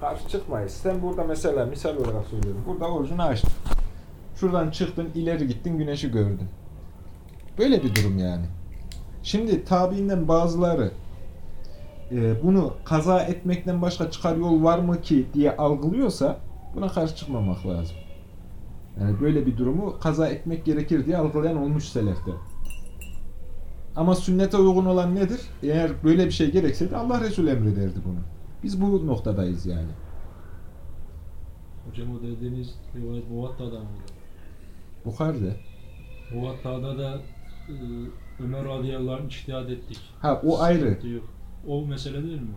karşı çıkmayız. Sen burada mesela misal olarak söylüyorum. Burada orucunu açtın. Şuradan çıktın, ileri gittin, güneşi gördün. Böyle bir durum yani. Şimdi tabiinden bazıları e, bunu kaza etmekten başka çıkar yol var mı ki diye algılıyorsa buna karşı çıkmamak lazım. Yani böyle bir durumu kaza etmek gerekir diye algılayan olmuş selefte. Ama sünnete uygun olan nedir? Eğer böyle bir şey gerekseydi Allah Resulü emrederdi bunu. Biz bu noktadayız yani. Hocam o dediğiniz rivayet Muvatta'dan mı? Bukhari'de. Muvatta'da da e, Ömer radıyallahu anh içtihat ettik. Ha o ayrı. Yok. O mesele değil mi?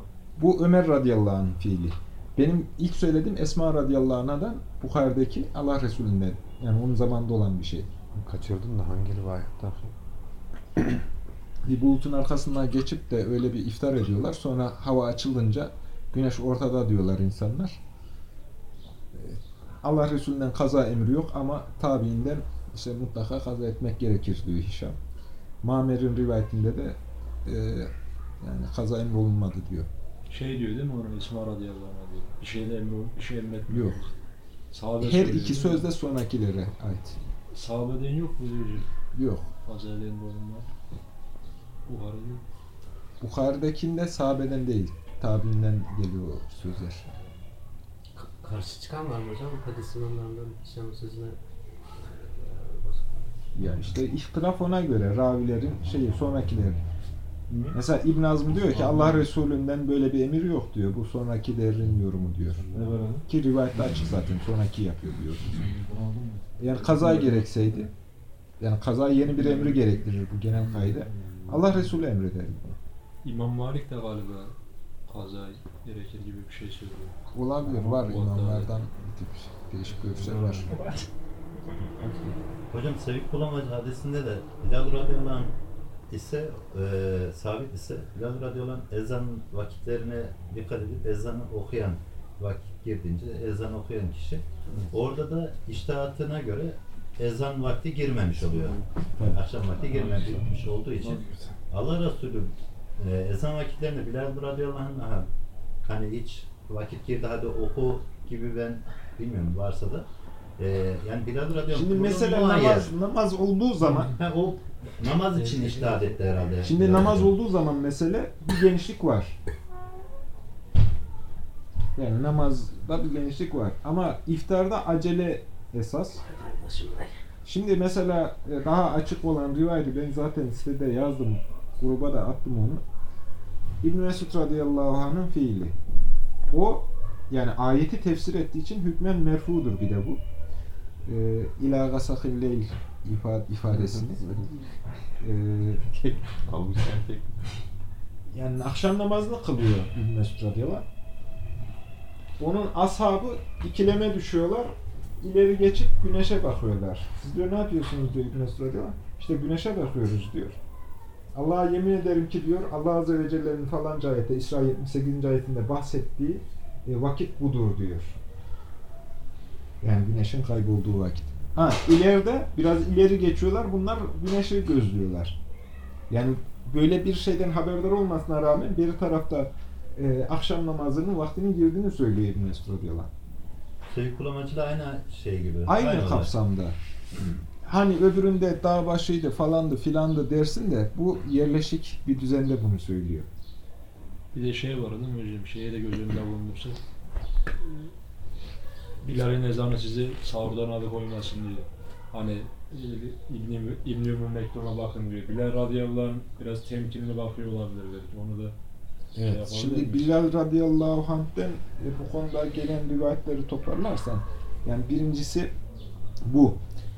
Bu Ömer radıyallahu anh fiili. Benim ilk söylediğim Esma radıyallahu anh'dan Bukhari'deki Allah Resulü'nden. Yani onun zamanında olan bir şey. Kaçırdım da hangi rivayette? Bir bulutun arkasından geçip de öyle bir iftar ediyorlar. Sonra hava açılınca güneş ortada diyorlar insanlar. Ee, Allah Resulü'nden kaza emri yok ama tabiinden işte mutlaka kaza etmek gerekir diyor Hişam. Mamer'in rivayetinde de e, yani kaza emri olunmadı diyor. Şey diyor değil mi onun Esma radıyallahu anh diyor. Bir şeyle emri, bir şey emretmiyor. Yok. Sahabe Her iki değil söz mi? de sonrakilere ait. Sahabeden yok mu diyor? Yok. Fazla elinde olanlar. Buhari'de. Bukhari'dekinde sahabeden değil, tabiinden geliyor o sözler. Ka- Karşı çıkan var mı hocam? Hadis imamlarından Hişam sözüne Yani işte ihtilaf ona göre ravilerin şeyi sonrakilerin. Mesela İbn Azm diyor ki Allah Resulü'nden böyle bir emir yok diyor. Bu sonrakilerin yorumu diyor. Ne var abi? Ki rivayette açık zaten sonraki yapıyor diyor. Yani kaza gerekseydi yani kaza yeni bir emri gerektirir bu genel kayda. Allah Resulü emreder. İmam Malik de galiba kaza gerekir gibi bir şey söylüyor. Olabilir var Muhakkak. imamlardan bir tip değişik görüşler var. Hocam Sevik Bulamacı hadisinde de Bilal radıyallahu anh ise e, sabit ise Bilal radıyallahu anh ezan vakitlerine dikkat edip ezanı okuyan vakit girdiğince ezan okuyan kişi orada da iştahatına göre ezan vakti girmemiş oluyor. Akşam vakti girmemiş olduğu için Allah Resulü e, ezan vakitlerinde Bilal radıyallahu anh'a hani hiç vakit girdi hadi oku gibi ben bilmiyorum varsa da e, yani Bilal radıyallahu anh Şimdi mesela namaz, namaz olduğu zaman Ha, o namaz için iştahat etti herhalde. Şimdi Bilal namaz olduğu zaman mesele bir genişlik var. Yani namazda bir genişlik var. Ama iftarda acele esas. Şimdi mesela e, daha açık olan rivayeti ben zaten sitede yazdım. Gruba da attım onu. İbn Mesud radıyallahu anh'ın fiili. O yani ayeti tefsir ettiği için hükmen merfudur bir de bu. E, İlâ gasakil leyl ifade, ifadesini. e, tek. yani akşam namazını kılıyor İbn Mesud radıyallahu anh. Onun ashabı ikileme düşüyorlar. İleri geçip güneşe bakıyorlar. Siz diyor ne yapıyorsunuz diyor İbn Mesud radıyallahu anh. İşte güneşe bakıyoruz diyor. Allah'a yemin ederim ki diyor Allah Azze ve Celle'nin falanca ayette İsra 78. ayetinde bahsettiği e, vakit budur diyor. Yani güneşin kaybolduğu vakit. Ha ileride biraz ileri geçiyorlar. Bunlar güneşi gözlüyorlar. Yani böyle bir şeyden haberdar olmasına rağmen bir tarafta e, akşam namazının vaktinin girdiğini söylüyor İbn Mesud. Sevik Bulamacı da aynı şey gibi. Aynı olay. kapsamda. Hani öbüründe dağ başıydı falandı filandı dersin de bu yerleşik bir düzende bunu söylüyor. Bir de şey var değil mi hocam? Şeye de göz önünde bulundursa. Bilal'in ezanı sizi sahurdan alıkoymasın diyor. Hani e, İbn-i İbn Ömür mektubuna bakın diyor. Bilal radıyallahu anh biraz temkinli bakıyor olabilir belki. Onu da şey yapabilir Şimdi miyiz? Bilal radıyallahu anh'ten e, bu konuda gelen rivayetleri toparlarsan yani birincisi bu.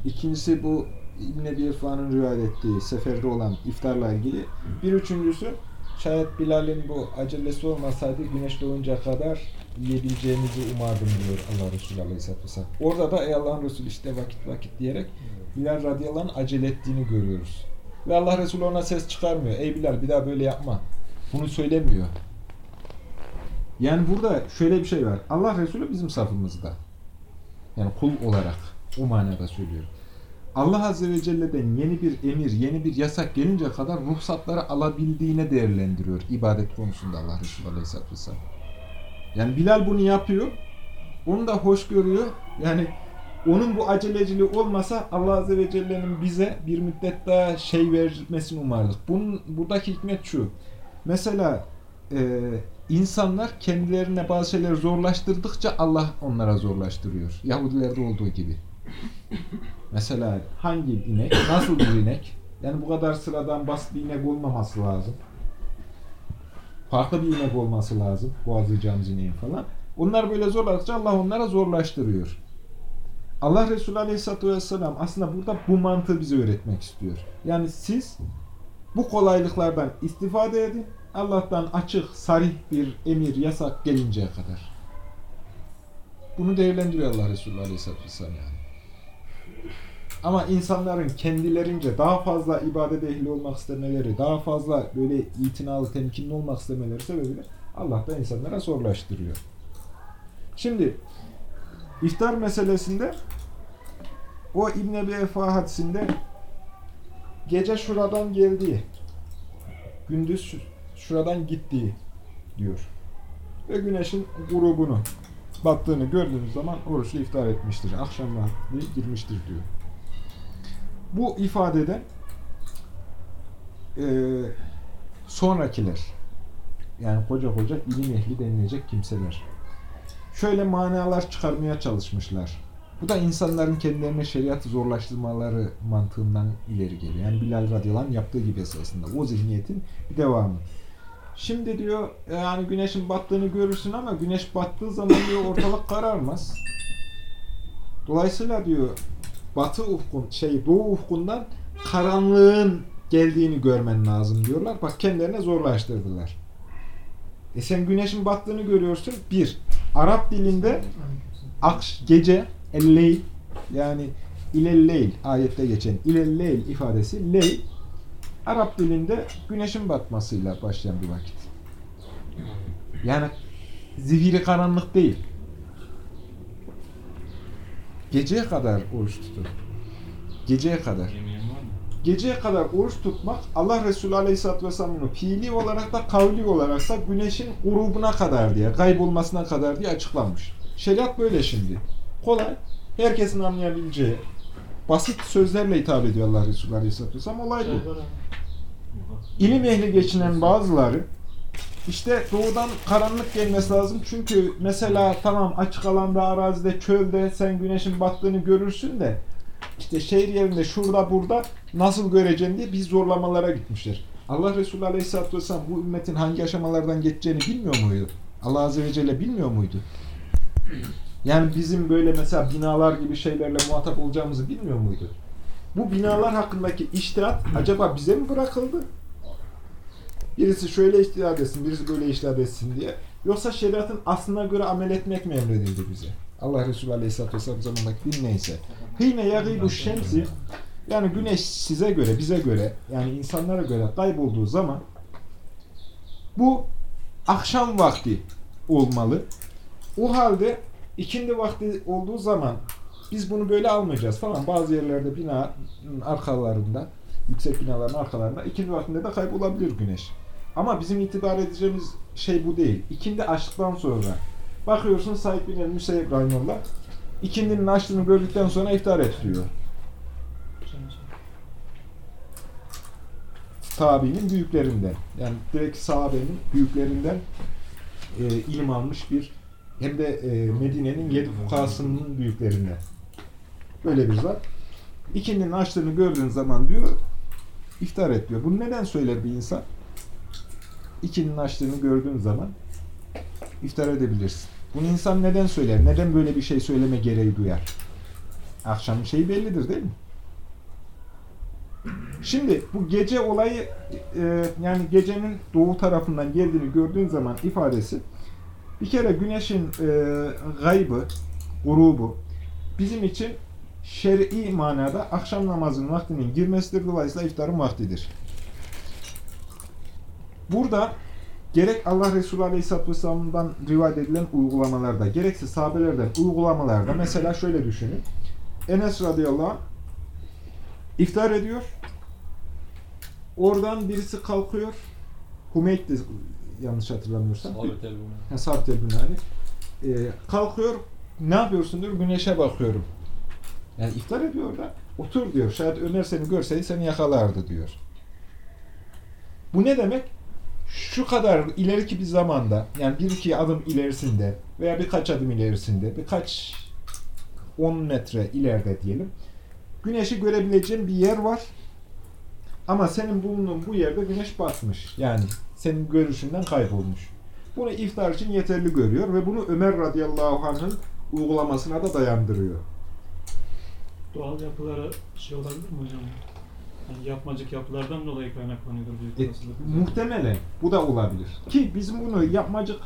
İkincisi bu İbn Ebi İrfan'ın rivayet ettiği seferde olan iftarla ilgili. Bir üçüncüsü şayet Bilal'in bu acelesi olmasaydı güneş doğuncaya kadar yiyebileceğimizi umardım diyor Allah Resulü Aleyhisselatü Vesselam. Orada da ey Allah'ın Resulü işte vakit vakit diyerek Bilal radıyallahu anh acele ettiğini görüyoruz. Ve Allah Resulü ona ses çıkarmıyor. Ey Bilal bir daha böyle yapma. Bunu söylemiyor. Yani burada şöyle bir şey var. Allah Resulü bizim safımızda. Yani kul olarak o manada söylüyorum. Allah Azze ve Celle'den yeni bir emir, yeni bir yasak gelince kadar ruhsatları alabildiğine değerlendiriyor ibadet konusunda Allah Resulü Aleyhisselatü Vesselam. Yani Bilal bunu yapıyor. Onu da hoş görüyor. Yani onun bu aceleciliği olmasa Allah Azze ve Celle'nin bize bir müddet daha şey vermesini umardık. Bunun buradaki hikmet şu. Mesela e, insanlar kendilerine bazı şeyleri zorlaştırdıkça Allah onlara zorlaştırıyor. Yahudilerde olduğu gibi. Mesela hangi inek, nasıl bir inek? Yani bu kadar sıradan basit bir inek olmaması lazım. Farklı bir inek olması lazım. Boğazlayacağımız ineğin falan. Onlar böyle zorladıkça Allah onlara zorlaştırıyor. Allah Resulü Aleyhisselatü Vesselam aslında burada bu mantığı bize öğretmek istiyor. Yani siz bu kolaylıklardan istifade edin. Allah'tan açık, sarih bir emir, yasak gelinceye kadar. Bunu değerlendiriyor Allah Resulü Aleyhisselatü Vesselam yani. Ama insanların kendilerince daha fazla ibadet ehli olmak istemeleri, daha fazla böyle itinalı, temkinli olmak istemeleri sebebiyle Allah da insanlara zorlaştırıyor. Şimdi iftar meselesinde o İbn Ebi Efa hadisinde gece şuradan geldiği, gündüz şu- şuradan gittiği diyor. Ve güneşin grubunu battığını gördüğünüz zaman oruçlu iftar etmiştir. Akşam vakti girmiştir diyor. Bu ifadede eee sonrakiler yani koca koca ilim ehli denilecek kimseler şöyle manalar çıkarmaya çalışmışlar. Bu da insanların kendilerine şeriatı zorlaştırmaları mantığından ileri geliyor. Yani Bilal radıyallahu anh yaptığı gibi esasında. O zihniyetin bir devamı. Şimdi diyor yani güneşin battığını görürsün ama güneş battığı zaman diyor ortalık kararmaz. Dolayısıyla diyor batı ufkun şey doğu ufkundan karanlığın geldiğini görmen lazım diyorlar. Bak kendilerine zorlaştırdılar. E sen güneşin battığını görüyorsun. Bir, Arap dilinde akş, gece, elleyl yani ilelleyl ayette geçen ilelleyl ifadesi leyl Arap dilinde güneşin batmasıyla başlayan bir vakit. Yani zihiri karanlık değil. Geceye kadar oruç tutun. Geceye kadar. Geceye kadar oruç tutmak Allah Resulü Aleyhisselatü Vesselam'ın fiili olarak da kavli olarak da güneşin grubuna kadar diye, kaybolmasına kadar diye açıklanmış. Şeriat böyle şimdi. Kolay, herkesin anlayabileceği, basit sözlerle hitap ediyor Allah Resulü Aleyhisselatü Vesselam. Olay bu. İlim ehli geçinen bazıları işte doğudan karanlık gelmesi lazım. Çünkü mesela tamam açık alanda, arazide, çölde sen güneşin battığını görürsün de işte şehir yerinde şurada burada nasıl göreceksin diye biz zorlamalara gitmişler. Allah Resulü Aleyhisselatü Vesselam bu ümmetin hangi aşamalardan geçeceğini bilmiyor muydu? Allah Azze ve Celle bilmiyor muydu? Yani bizim böyle mesela binalar gibi şeylerle muhatap olacağımızı bilmiyor muydu? Bu binalar hakkındaki iştihat acaba bize mi bırakıldı? Birisi şöyle iştihat etsin, birisi böyle iştihat etsin diye. Yoksa şeriatın aslına göre amel etmek mi emredildi bize? Allah Resulü Aleyhisselatü Vesselam zamanındaki din neyse. Hine yagîbu şemsi yani güneş size göre, bize göre yani insanlara göre kaybolduğu zaman bu akşam vakti olmalı. O halde ikindi vakti olduğu zaman biz bunu böyle almayacağız falan. Bazı yerlerde binanın arkalarında, yüksek binaların arkalarında ikindi vaktinde de kaybolabilir güneş. Ama bizim itibar edeceğimiz şey bu değil. İkindi açtıktan sonra bakıyorsun Said bin el-Müseyyep Rahimullah ikindinin açtığını gördükten sonra iftar et diyor. Tabi'nin büyüklerinden. Yani direkt sahabenin büyüklerinden e, ilim almış bir hem de e, Medine'nin yedi fukasının büyüklerinden. Böyle bir zat. İkindinin açtığını gördüğün zaman diyor iftar et diyor. Bunu neden söyler bir insan? İkindinin açtığını gördüğün zaman iftar edebilirsin. Bunu insan neden söyler? Neden böyle bir şey söyleme gereği duyar? Akşamın şeyi bellidir değil mi? Şimdi bu gece olayı e, yani gecenin doğu tarafından geldiğini gördüğün zaman ifadesi bir kere güneşin e, gaybı, grubu bizim için şer'i manada akşam namazının vaktinin girmesidir. Dolayısıyla iftarın vaktidir. Burada gerek Allah Resulü Aleyhisselatü Vesselam'dan rivayet edilen uygulamalarda, gerekse sahabelerden uygulamalarda mesela şöyle düşünün. Enes radıyallahu anh iftar ediyor. Oradan birisi kalkıyor. Humeyd de yanlış hatırlamıyorsam. Sabit el bunu. Ha, sabit. Ee, kalkıyor, ne yapıyorsun diyor, güneşe bakıyorum. Yani iftar ediyor orada. Otur diyor, şayet Ömer seni görseydi seni yakalardı diyor. Bu ne demek? Şu kadar ileriki bir zamanda, yani bir iki adım ilerisinde veya birkaç adım ilerisinde, birkaç 10 metre ileride diyelim, güneşi görebileceğin bir yer var. Ama senin bulunduğun bu yerde güneş batmış. Yani senin görüşünden kaybolmuş. Bunu iftar için yeterli görüyor ve bunu Ömer radıyallahu anh'ın uygulamasına da dayandırıyor. Doğal yapılara şey olabilir mi hocam? Yani yapmacık yapılardan dolayı kaynaklanıyordur büyük E, olasılık. muhtemelen bu da olabilir. Ki bizim bunu yapmacık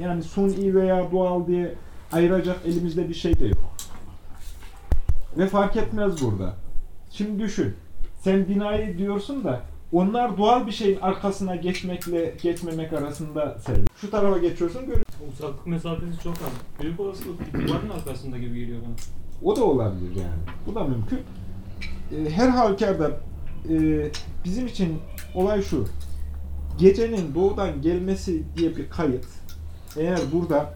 yani suni veya doğal diye ayıracak elimizde bir şey de yok. Ve fark etmez burada. Şimdi düşün. Sen binayı diyorsun da onlar doğal bir şeyin arkasına geçmekle geçmemek arasında sen. Şu tarafa geçiyorsun görüyorsun. Uzaklık mesafesi çok az. Büyük olasılık duvarın arkasında gibi geliyor bana. O da olabilir yani. Bu da mümkün. E, her halükarda e, bizim için olay şu. Gecenin doğudan gelmesi diye bir kayıt. Eğer burada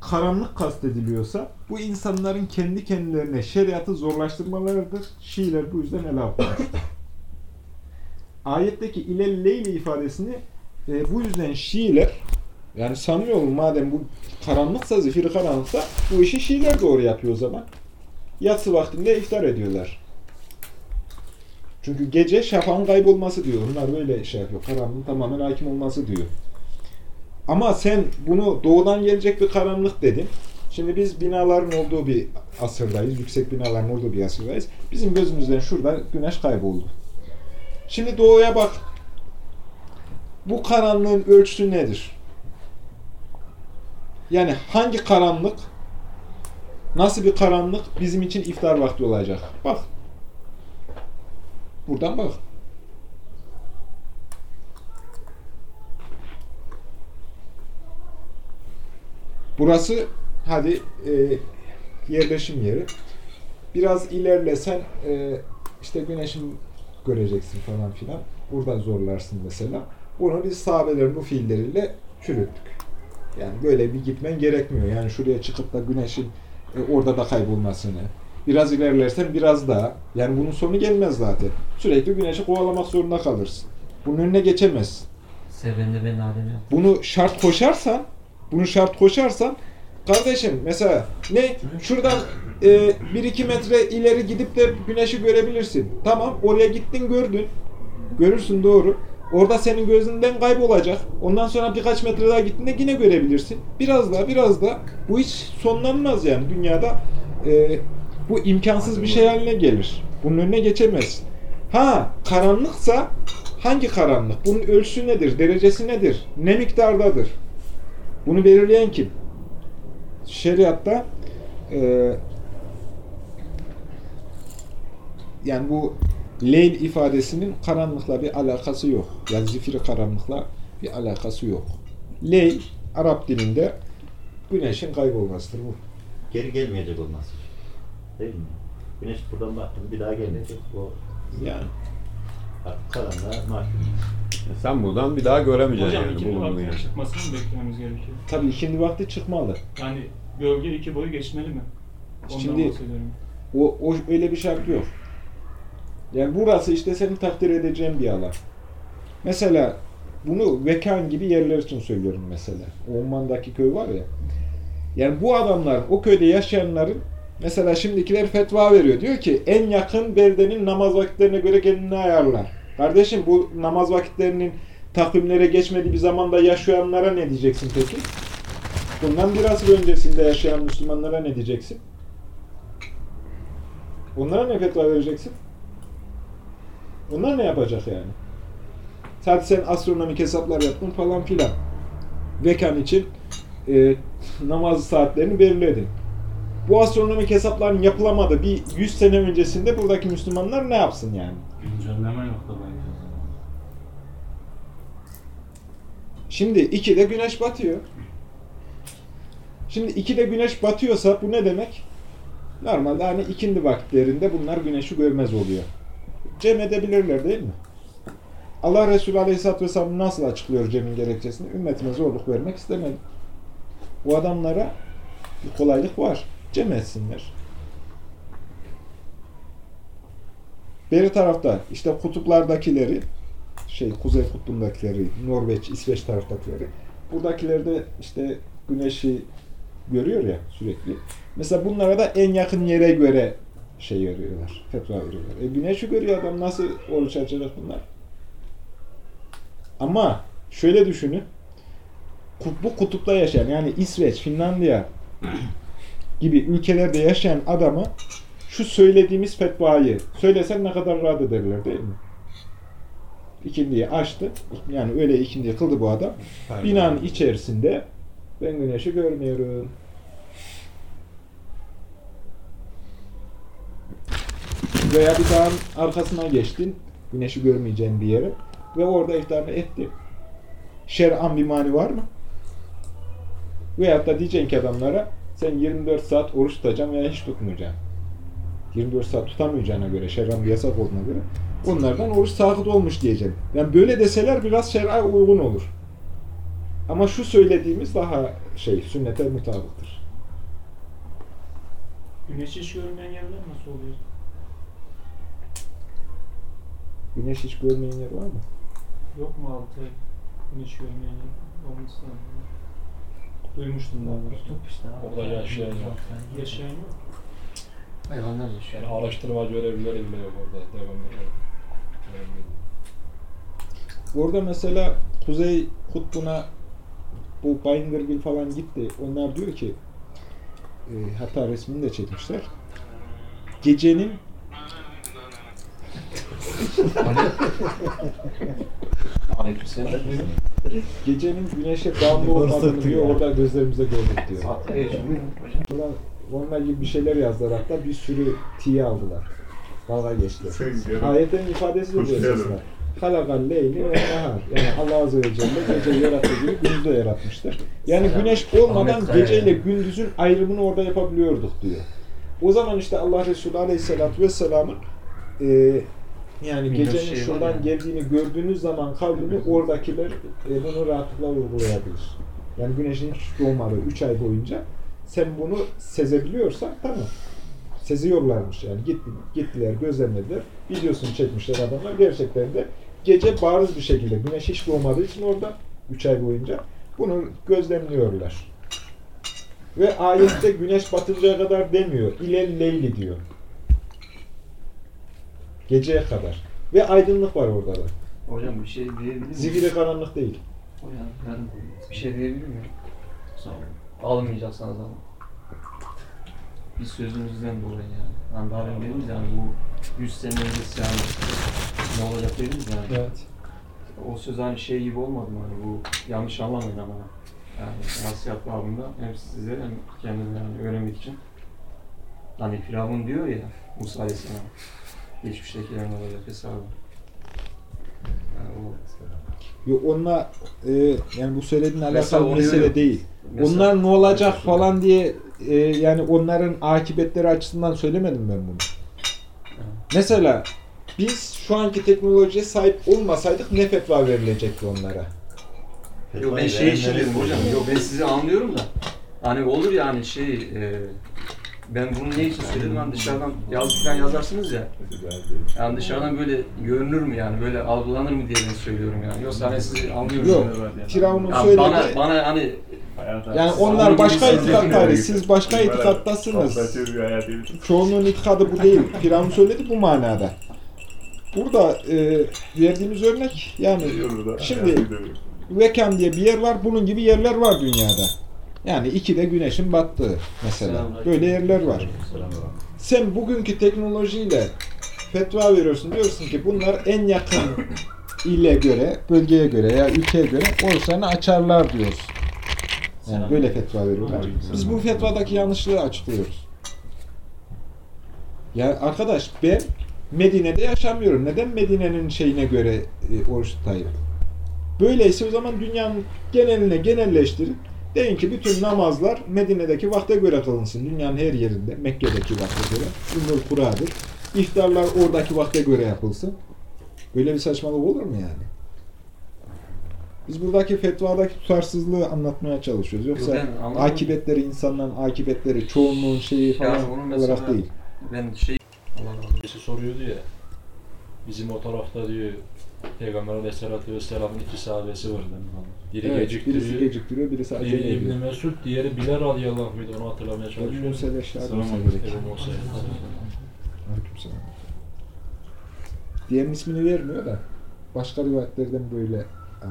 karanlık kastediliyorsa bu insanların kendi kendilerine şeriatı zorlaştırmalarıdır. Şiiler bu yüzden ele almıştır. Ayetteki ilel leyli ifadesini e, bu yüzden Şiiler yani sanıyorum madem bu karanlıksa, zifiri karanlıksa bu işi Şiiler doğru yapıyor o zaman yatsı vaktinde iftar ediyorlar. Çünkü gece şafağın kaybolması diyor. Onlar böyle şey yapıyor. Karanlığın tamamen hakim olması diyor. Ama sen bunu doğudan gelecek bir karanlık dedin. Şimdi biz binaların olduğu bir asırdayız. Yüksek binaların olduğu bir asırdayız. Bizim gözümüzden şurada güneş kayboldu. Şimdi doğuya bak. Bu karanlığın ölçüsü nedir? Yani hangi karanlık Nasıl bir karanlık bizim için iftar vakti olacak? Bak. Buradan bak. Burası hadi e, yerleşim yeri. Biraz ilerlesen e, işte güneşin göreceksin falan filan. Burada zorlarsın mesela. Bunu biz sahabelerin bu fiilleriyle çürüttük. Yani böyle bir gitmen gerekmiyor. Yani şuraya çıkıp da güneşin e, orada da kaybolmasını. Biraz ilerlersen biraz daha. Yani bunun sonu gelmez zaten. Sürekli güneşi kovalamak zorunda kalırsın. Bunun önüne geçemezsin. Sevende ben Adem yap. Bunu şart koşarsan, bunu şart koşarsan kardeşim mesela ne şuradan 1-2 metre ileri gidip de güneşi görebilirsin. Tamam oraya gittin gördün. Görürsün doğru. Orada senin gözünden kaybolacak. Ondan sonra birkaç metre daha gittiğinde yine görebilirsin. Biraz daha biraz daha. Bu hiç sonlanmaz yani dünyada. e, bu imkansız bir şey haline gelir. Bunun önüne geçemezsin. Ha karanlıksa hangi karanlık? Bunun ölçüsü nedir? Derecesi nedir? Ne miktardadır? Bunu belirleyen kim? Şeriatta e, yani bu leyl ifadesinin karanlıkla bir alakası yok. Yani zifiri karanlıkla bir alakası yok. Leyl Arap dilinde güneşin kaybolmasıdır bu. Geri gelmeyecek olması. Değil mi? Güneş buradan baktım bir daha gelmeyecek. O Yani artık karanlığa mahkum. Sen buradan bir daha göremeyeceksin Hocam yani ikindi bulunduğun vaktine yerde. çıkmasını mı beklememiz gerekiyor? tabii ikindi vakti çıkmalı. Yani gölge iki boyu geçmeli mi? Ondan Şimdi- bahsediyorum. O, o öyle bir şart yok. Yani burası işte senin takdir edeceğin bir alan. Mesela bunu Vekan gibi yerler için söylüyorum mesela. O Umman'daki köy var ya. Yani bu adamlar, o köyde yaşayanların mesela şimdikiler fetva veriyor. Diyor ki en yakın beldenin namaz vakitlerine göre kendini ayarlar. Kardeşim bu namaz vakitlerinin takvimlere geçmediği bir zamanda yaşayanlara ne diyeceksin peki? Bundan biraz öncesinde yaşayan Müslümanlara ne diyeceksin? Onlara ne fetva vereceksin? Onlar ne yapacak yani? Sadece sen astronomik hesaplar yaptın falan filan. Vekan için e, namaz saatlerini belirledin. Bu astronomik hesapların yapılamadığı bir 100 sene öncesinde buradaki Müslümanlar ne yapsın yani? Güncelleme yok da bence. Şimdi 2'de güneş batıyor. Şimdi 2'de güneş batıyorsa bu ne demek? Normalde hani ikindi vakitlerinde bunlar güneşi görmez oluyor. Cem edebilirler değil mi? Allah Resulü Aleyhisselatü Vesselam nasıl açıklıyor Cem'in gerekçesini? Ümmetime zorluk vermek istemedi. Bu adamlara bir kolaylık var. Cem etsinler. Beri tarafta işte kutuplardakileri şey Kuzey Kutbu'ndakileri, Norveç, İsveç taraftakileri buradakiler de işte güneşi görüyor ya sürekli. Mesela bunlara da en yakın yere göre şey veriyorlar, fetva veriyorlar. E güneşi görüyor adam nasıl oruç açacak bunlar? Ama şöyle düşünün. Kut- Bu kutupta yaşayan yani İsveç, Finlandiya gibi ülkelerde yaşayan adamı şu söylediğimiz fetvayı söylesen ne kadar rahat ederler değil mi? İkindiyi açtı. Yani öyle ikindiyi kıldı bu adam. Binanın içerisinde ben güneşi görmüyorum. Veya bir dağın arkasına geçtin. Güneşi görmeyeceğin bir yere. Ve orada iftarını etti. Şer'an bir mani var mı? Veyahut da diyeceksin ki adamlara sen 24 saat oruç tutacaksın veya hiç tutmayacaksın. 24 saat tutamayacağına göre, şer'an bir yasak olduğuna göre onlardan oruç sakıt olmuş diyeceğim. Yani böyle deseler biraz şer'a uygun olur. Ama şu söylediğimiz daha şey, sünnete mutabıktır. Güneşi hiç görmeyen yerler nasıl oluyor? Güneş hiç görmeyen yer var mı? Yok mu altı güneş görmeyen yer? Olması lazım. Duymuştum daha doğrusu. Kutup işte abi. Orada yaşayan yok. Yaşayan yok. Hayvanlar yaşıyor. Yani araştırma görevlileri bile yok orada. Devam ediyor. Orada mesela Kuzey Kutbu'na bu Bayındırgil falan gitti. Onlar diyor ki e, hatta resmini de çekmişler. Gecenin Aleykümselam. gecenin güneşe bağımlı olmadığını diyor. Orada gözlerimize gördük diyor. Buradan onunla ilgili bir şeyler yazdılar hatta bir sürü tiye aldılar. Dalga geçtiler. Ayetin ifadesi de bu esasında. Halakal leyli ve nehar. Yani Allah Azze ve Celle geceyi yarattığı gibi gündüzü de yaratmıştır. Yani güneş olmadan geceyle gündüzün ayrımını orada yapabiliyorduk diyor. O zaman işte Allah Resulü Aleyhisselatü Vesselam'ın e, yani Bir gecenin şey şuradan ya. geldiğini gördüğünüz zaman kavrini oradakiler e, bunu rahatlıkla uygulayabilir. Yani güneşin hiç doğmadığı 3 ay boyunca sen bunu sezebiliyorsan tamam. Seziyorlarmış yani. Gitti, gittiler, gözlemlediler. Videosunu çekmişler adamlar. Gerçekten de gece bariz bir şekilde güneş hiç doğmadığı için orada 3 ay boyunca bunu gözlemliyorlar. Ve ayette güneş batıncaya kadar demiyor. İlel leyli diyor. Geceye kadar. Ve aydınlık var orada da. Hocam bir şey diyebilir miyim? Zifiri karanlık değil. Hocam ben bir şey diyebilir miyim? Sağ olun. Almayacaksanız alın. Bir sözünüzden dolayı yani. Hani daha önce dediniz yani bu 100 sene öncesi yani ne olacak dediniz yani. Evet. O söz hani şey gibi olmadı mı? Hani bu yanlış anlamayın ama. Yani nasihat babında hem size hem kendime yani öğrenmek için. Hani Firavun diyor ya Musa Aleyhisselam. Geçmiştekilerin olacak hesabı. Yani o Yok onunla e, yani bu söylediğin alakalı mesele ya. değil. Mesela- Onlar ne olacak Mesela- falan diye e, yani onların akıbetleri açısından söylemedim ben bunu. Mesela biz şu anki teknolojiye sahip olmasaydık ne fetva verilecekti onlara? Yok ben şey dedim hocam. Yok ben sizi anlıyorum da. Hani olur ya hani şey e, ben bunu ne için söyledim hani dışarıdan yazı falan yazarsınız ya. Yani dışarıdan böyle görünür mü yani böyle algılanır mı diye ben söylüyorum yani. Yoksa hani sizi anlıyorum. Yok. Firavun'un Ya söylediği bana, bana hani yani onlar başka itikattaydı. Siz başka itikattasınız. Çoğunluğun itikadı bu değil. Firavun söyledi bu manada. Burada e, verdiğimiz örnek yani şimdi Vekan diye bir yer var. Bunun gibi yerler var dünyada. Yani iki de güneşin battığı mesela. Böyle yerler var. Sen bugünkü teknolojiyle fetva veriyorsun. Diyorsun ki bunlar en yakın ile göre, bölgeye göre ya ülkeye göre oruçlarını açarlar diyoruz. Yani böyle fetva veriyorlar. Biz bu fetvadaki yanlışlığı açıklıyoruz. Ya arkadaş ben Medine'de yaşamıyorum. Neden Medine'nin şeyine göre e, oruç tutayım? Böyleyse o zaman dünyanın geneline genelleştirin. Deyin ki bütün namazlar Medine'deki vakte göre kılınsın. Dünyanın her yerinde. Mekke'deki vakte göre. Ümmül Kura'dır. İftarlar oradaki vakte göre yapılsın. Böyle bir saçmalık olur mu yani? Biz buradaki fetvadaki tutarsızlığı anlatmaya çalışıyoruz. Yoksa anladım. akibetleri insanların akibetleri çoğunluğun şeyi falan mesela olarak değil. ben şey Allah. Birisi soruyordu ya. Bizim o tarafta diyor Peygamber Aleyhisselatü Vesselam'ın iki sahabesi var. Biri Evet, geciktiriyor. birisi geciktiriyor, birisi acele Biri İbn ediyor. Mesud, diğeri Bilal radıyallahu anh onu hatırlamaya Ebu çalışıyorum. Musa gerek. Ebu Musa. Aleykümselam. Diğerinin ismini vermiyor da başka rivayetlerden böyle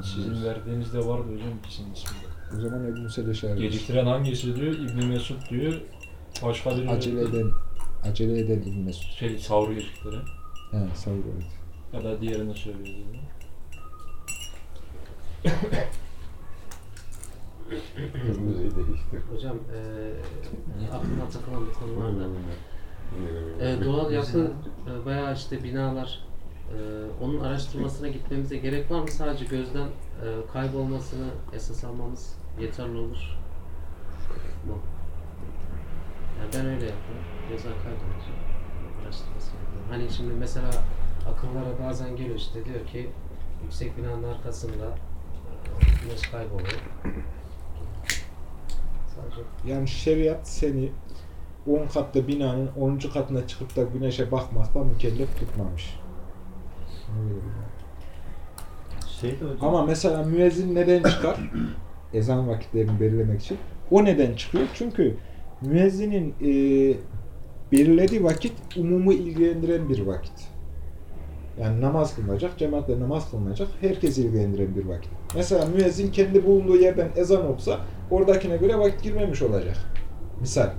Sizin anlıyoruz. verdiğinizde vardı hocam ikisinin isminde. O zaman Ebu Musa Leşari. Geciktiren hangisi diyor? İbn Mesud diyor. Başka bir Acele eden, acele eden İbn Mesud. şey savru geciktiren. He, savur evet. Ya da diğerini söylüyor. diyor. Kırmızıyı değiştir. Hocam eee aklıma takılan bir konu var da. Eee, doğal yapı e, veya işte binalar e, onun araştırmasına gitmemize gerek var mı? Sadece gözden e, kaybolmasını esas almamız yeterli olur mu? Yani ben öyle yapıyorum. Gözden kaybolunca araştırmasını yapıyorum. Hani şimdi mesela akıllara bazen geliyor işte diyor ki yüksek binanın arkasında e, güneş kayboluyor. Sadece Yani şeriat seni 10 katlı binanın 10. katına çıkıp da güneşe bakmakla mükellef tutmamış. Hocam. Ama mesela müezzin neden çıkar? Ezan vakitlerini belirlemek için. O neden çıkıyor? Çünkü müezzinin e, belirlediği vakit umumu ilgilendiren bir vakit. Yani namaz kılınacak, cemaatle namaz kılınacak, herkesi ilgilendiren bir vakit. Mesela müezzin kendi bulunduğu yerden ezan okusa, oradakine göre vakit girmemiş olacak. Misal.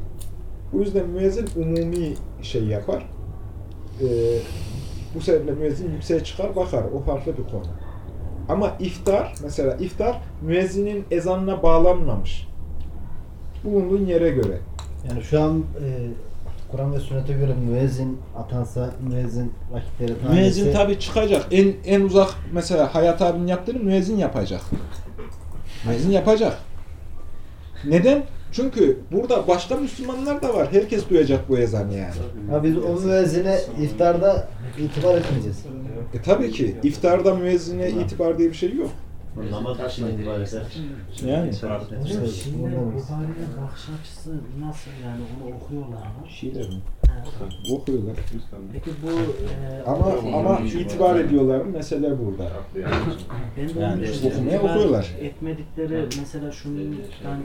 Bu yüzden müezzin umumi şey yapar. E, bu sebeple müezzin yükseğe çıkar, bakar. O farklı bir konu. Ama iftar, mesela iftar müezzinin ezanına bağlanmamış. Bulunduğun yere göre. Yani şu an e, Kur'an ve sünnete göre müezzin atansa müezzin vakitleri tayin Müezzin tabi çıkacak. En en uzak mesela Hayat abinin yaptığını müezzin yapacak. Müezzin yapacak. Neden? Çünkü burada başka Müslümanlar da var. Herkes duyacak bu ezanı yani. Ha, biz o müezzine iftarda itibar etmeyeceğiz. E tabii ki iftarda müezzine itibar diye bir şey yok. Yani. İşte Şimdi biz- Buhari'nin bakış açısı nasıl yani onu okuyorlar mı? Şeyler mi? Ha. Okuyorlar. Peki bu e, Ama ama itibar ediyorlar mı? Mesele burada. ben de Yani onu işte okumaya okuyorlar. Etmedikleri mesela şundan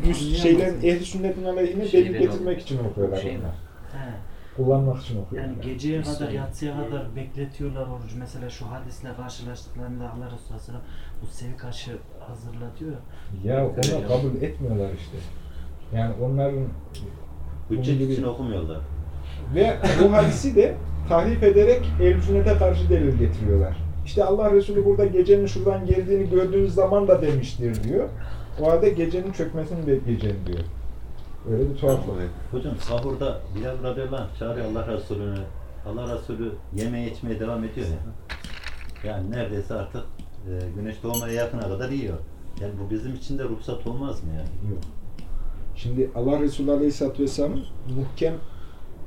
Müs- şeylerin ehli sünnetin aleyhine delil getirmek için okuyorlar Şey onlar. He. Kullanmak için okuyorlar. Yani geceye kadar, yatsıya kadar bekletiyorlar orucu. Mesela şu hadisle karşılaştıklarında Allah Resulü Aleyhisselam bu sevk aşı hazırla diyor. Ya ona kabul etmiyorlar işte. Yani onların Hüccet gibi- için okumuyorlar. ve bu hadisi de tahrif ederek ehl sünnete karşı delil getiriyorlar. İşte Allah Resulü burada gecenin şuradan geldiğini gördüğünüz zaman da demiştir diyor. O halde gecenin çökmesini bekleyeceğim diyor. Öyle bir tuhaflık. Hocam sahurda Bilal radıyallahu anh çağırıyor Allah Resulü'nü. Allah Resulü yemeye içmeye devam ediyor ya. Yani neredeyse artık e, güneş doğmaya yakına kadar yiyor. Yani bu bizim için de ruhsat olmaz mı yani? Yok. Şimdi Allah Resulü Aleyhisselatü Vesselam'ın muhkem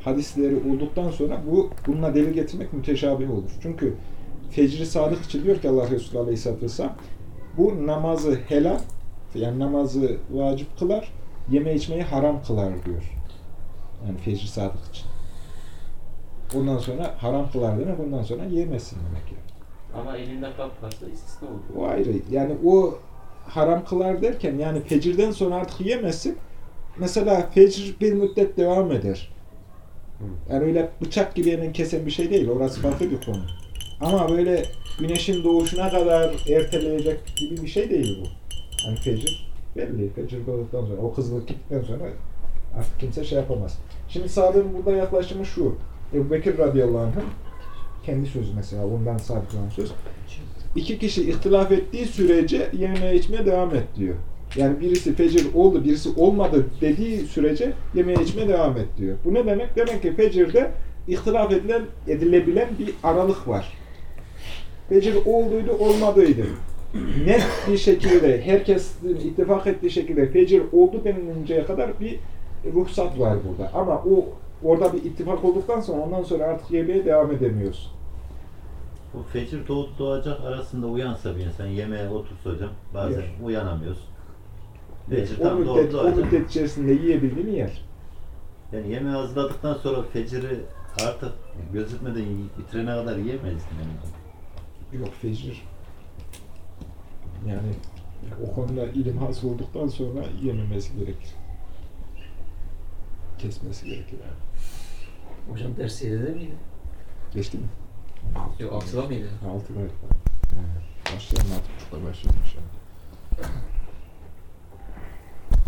hadisleri olduktan sonra bu bununla delil getirmek müteşabih olur. Çünkü Fecri Sadık için diyor ki Allah Resulü Aleyhisselatü Vesselam bu namazı helal yani namazı vacip kılar, yeme içmeyi haram kılar diyor. Yani Fecri Sadık için. Ondan sonra haram kılar demek ondan sonra yemezsin demek yani. Ama elinde kap varsa istisna olur. O ayrı. Yani o haram kılar derken yani fecirden sonra artık yemezsin. Mesela fecir bir müddet devam eder. Yani öyle bıçak gibi hemen kesen bir şey değil. Orası farklı bir konu. Ama böyle güneşin doğuşuna kadar erteleyecek gibi bir şey değil bu. Yani fecir belli. Fecir doğduktan sonra, o kızılık gittikten sonra artık kimse şey yapamaz. Şimdi sahabenin burada yaklaşımı şu. Ebu Bekir radıyallahu anh'ın kendi sözü mesela, ondan sabit olan söz. İki kişi ihtilaf ettiği sürece yemeğe içmeye devam et diyor. Yani birisi fecir oldu, birisi olmadı dediği sürece yemeğe içmeye devam et diyor. Bu ne demek? Demek ki fecirde ihtilaf edilen, edilebilen bir aralık var. Fecir olduydu, olmadıydı. Net bir şekilde, herkesin ittifak ettiği şekilde fecir oldu denilinceye kadar bir ruhsat var burada. Ama o orada bir ittifak olduktan sonra ondan sonra artık yemeğe devam edemiyorsun. Bu fecir doğup doğacak arasında uyansa bir insan yemeğe otursa hocam bazen Yer. uyanamıyoruz. Fecir o, tam müddet, o müddet içerisinde yiyebildiğini yer. Yani yemeği hazırladıktan sonra feciri artık gözükmeden bitirene kadar yiyemeyiz yani. Yok fecir. Yani o konuda ilim hasıl olduktan sonra yememesi gerekir. Kesmesi gerekir yani. Hocam ders 7'de miydi? Geçti mi? Yok 6'da mıydı? Altı gayet var. Yani başlayalım altı buçukta başlayalım inşallah.